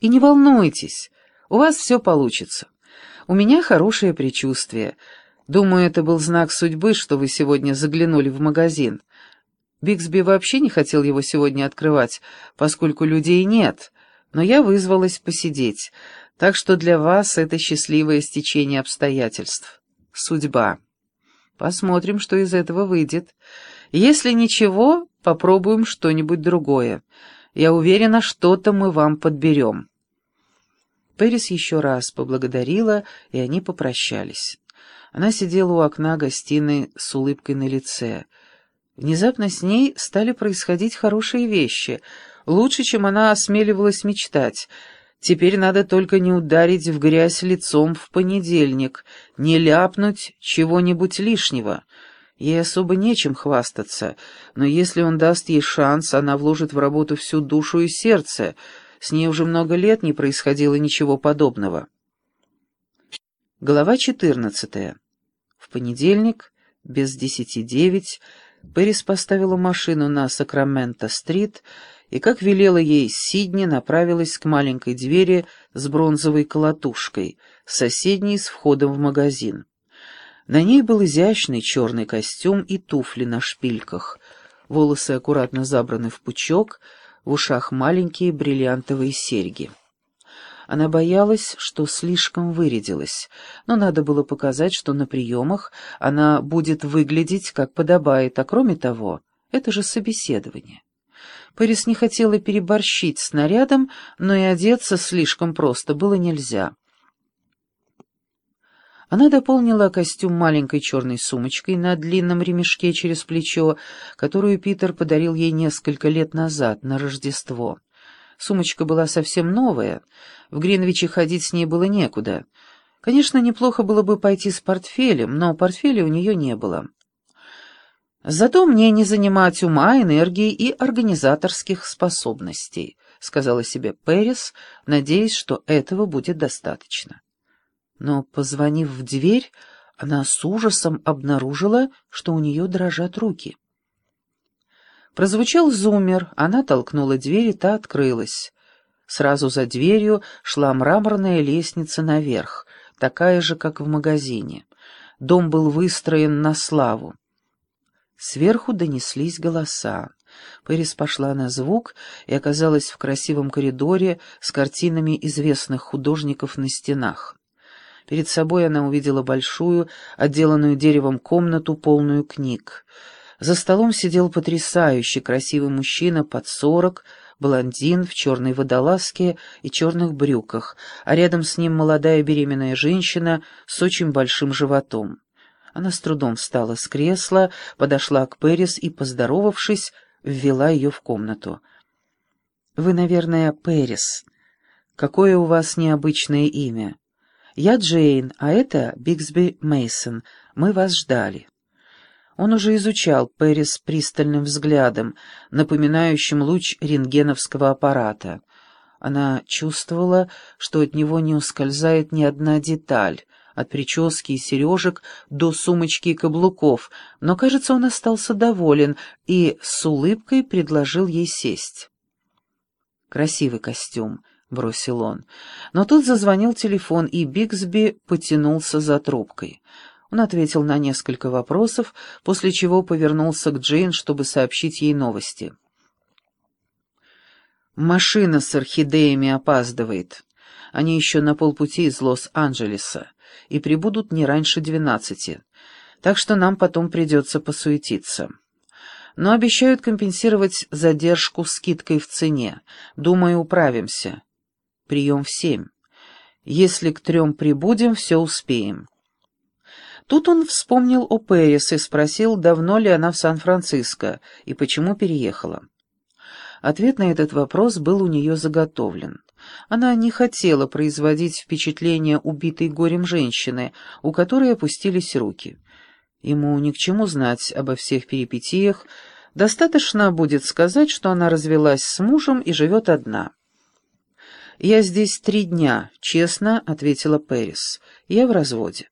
И не волнуйтесь, у вас все получится. У меня хорошее предчувствие. Думаю, это был знак судьбы, что вы сегодня заглянули в магазин. Биксби вообще не хотел его сегодня открывать, поскольку людей нет, но я вызвалась посидеть, так что для вас это счастливое стечение обстоятельств. Судьба. Посмотрим, что из этого выйдет. Если ничего, попробуем что-нибудь другое. Я уверена, что-то мы вам подберем». Пэрис еще раз поблагодарила, и они попрощались. Она сидела у окна гостиной с улыбкой на лице. Внезапно с ней стали происходить хорошие вещи, лучше, чем она осмеливалась мечтать. Теперь надо только не ударить в грязь лицом в понедельник, не ляпнуть чего-нибудь лишнего — Ей особо нечем хвастаться, но если он даст ей шанс, она вложит в работу всю душу и сердце. С ней уже много лет не происходило ничего подобного. Глава четырнадцатая. В понедельник, без десяти девять, Пэрис поставила машину на Сакраменто-стрит и, как велела ей Сидни, направилась к маленькой двери с бронзовой колотушкой, соседней с входом в магазин. На ней был изящный черный костюм и туфли на шпильках, волосы аккуратно забраны в пучок, в ушах маленькие бриллиантовые серьги. Она боялась, что слишком вырядилась, но надо было показать, что на приемах она будет выглядеть как подобает, а кроме того, это же собеседование. Пэрис не хотела переборщить с нарядом, но и одеться слишком просто было нельзя. Она дополнила костюм маленькой черной сумочкой на длинном ремешке через плечо, которую Питер подарил ей несколько лет назад, на Рождество. Сумочка была совсем новая, в Гринвиче ходить с ней было некуда. Конечно, неплохо было бы пойти с портфелем, но портфеля у нее не было. «Зато мне не занимать ума, энергии и организаторских способностей», — сказала себе Пэрис, надеясь, что этого будет достаточно но, позвонив в дверь, она с ужасом обнаружила, что у нее дрожат руки. Прозвучал зумер, она толкнула дверь, и та открылась. Сразу за дверью шла мраморная лестница наверх, такая же, как в магазине. Дом был выстроен на славу. Сверху донеслись голоса. Пэрис пошла на звук и оказалась в красивом коридоре с картинами известных художников на стенах. Перед собой она увидела большую, отделанную деревом комнату, полную книг. За столом сидел потрясающий красивый мужчина под сорок, блондин в черной водолазке и черных брюках, а рядом с ним молодая беременная женщина с очень большим животом. Она с трудом встала с кресла, подошла к Пэрис и, поздоровавшись, ввела ее в комнату. «Вы, наверное, Пэрис. Какое у вас необычное имя?» «Я Джейн, а это Бигсби Мейсон. Мы вас ждали». Он уже изучал Пэрис пристальным взглядом, напоминающим луч рентгеновского аппарата. Она чувствовала, что от него не ускользает ни одна деталь, от прически и сережек до сумочки и каблуков, но, кажется, он остался доволен и с улыбкой предложил ей сесть. Красивый костюм, — бросил он. Но тут зазвонил телефон, и Бигсби потянулся за трубкой. Он ответил на несколько вопросов, после чего повернулся к Джейн, чтобы сообщить ей новости. «Машина с орхидеями опаздывает. Они еще на полпути из Лос-Анджелеса и прибудут не раньше двенадцати, так что нам потом придется посуетиться» но обещают компенсировать задержку скидкой в цене. Думаю, управимся. Прием в семь. Если к трем прибудем, все успеем. Тут он вспомнил о Пэрис и спросил, давно ли она в Сан-Франциско и почему переехала. Ответ на этот вопрос был у нее заготовлен. Она не хотела производить впечатление убитой горем женщины, у которой опустились руки. Ему ни к чему знать обо всех перипетиях, достаточно будет сказать, что она развелась с мужем и живет одна. «Я здесь три дня», — честно ответила Пэрис. «Я в разводе.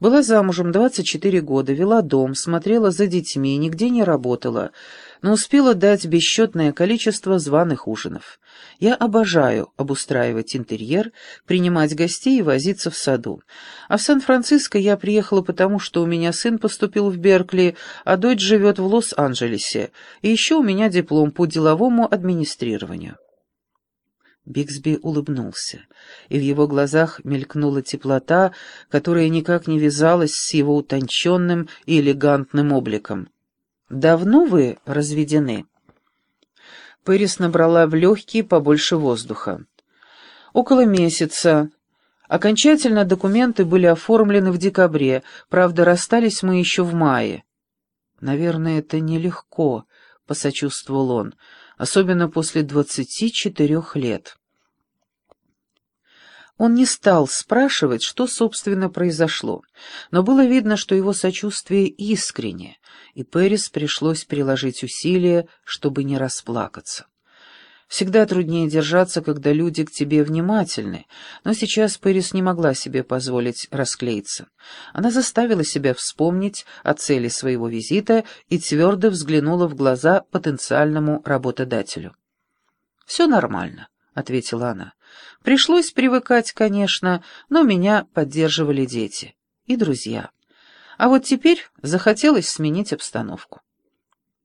Была замужем 24 года, вела дом, смотрела за детьми, нигде не работала. но успела дать бесчетное количество званых ужинов. Я обожаю обустраивать интерьер, принимать гостей и возиться в саду. А в Сан-Франциско я приехала потому, что у меня сын поступил в Беркли, а дочь живет в Лос-Анджелесе, и еще у меня диплом по деловому администрированию. Бигсби улыбнулся, и в его глазах мелькнула теплота, которая никак не вязалась с его утонченным и элегантным обликом. «Давно вы разведены?» Пэрис набрала в легкие побольше воздуха. «Около месяца. Окончательно документы были оформлены в декабре, правда, расстались мы еще в мае». «Наверное, это нелегко», — посочувствовал он, — «особенно после двадцати четырех лет». Он не стал спрашивать, что, собственно, произошло, но было видно, что его сочувствие искренне, и Пэрис пришлось приложить усилия, чтобы не расплакаться. Всегда труднее держаться, когда люди к тебе внимательны, но сейчас Пэрис не могла себе позволить расклеиться. Она заставила себя вспомнить о цели своего визита и твердо взглянула в глаза потенциальному работодателю. «Все нормально», — ответила она. «Пришлось привыкать, конечно, но меня поддерживали дети и друзья». А вот теперь захотелось сменить обстановку.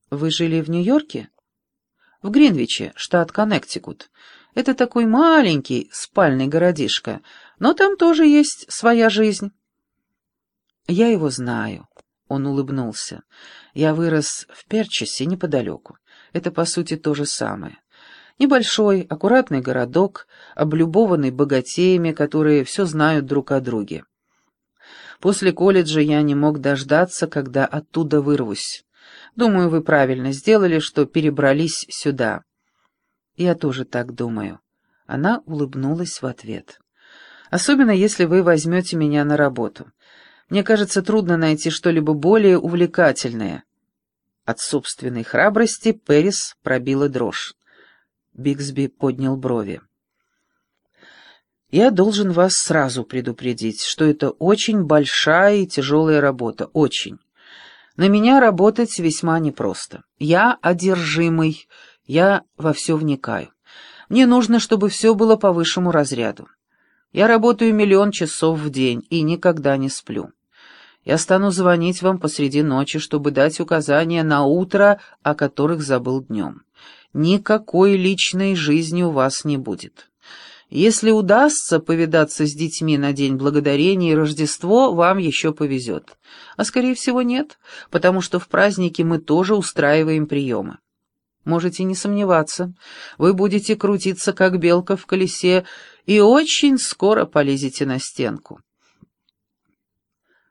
Вы жили в Нью-Йорке? В Гринвиче, штат Коннектикут. Это такой маленький спальный городишко, но там тоже есть своя жизнь. Я его знаю. Он улыбнулся. Я вырос в Перчесе неподалеку. Это, по сути, то же самое. Небольшой, аккуратный городок, облюбованный богатеями, которые все знают друг о друге. После колледжа я не мог дождаться, когда оттуда вырвусь. Думаю, вы правильно сделали, что перебрались сюда. Я тоже так думаю. Она улыбнулась в ответ. Особенно, если вы возьмете меня на работу. Мне кажется, трудно найти что-либо более увлекательное. От собственной храбрости Пэрис пробила дрожь. Бигсби поднял брови. Я должен вас сразу предупредить, что это очень большая и тяжелая работа, очень. На меня работать весьма непросто. Я одержимый, я во все вникаю. Мне нужно, чтобы все было по высшему разряду. Я работаю миллион часов в день и никогда не сплю. Я стану звонить вам посреди ночи, чтобы дать указания на утро, о которых забыл днем. Никакой личной жизни у вас не будет. Если удастся повидаться с детьми на День Благодарения и Рождество, вам еще повезет. А скорее всего нет, потому что в праздники мы тоже устраиваем приемы. Можете не сомневаться, вы будете крутиться, как белка в колесе, и очень скоро полезете на стенку.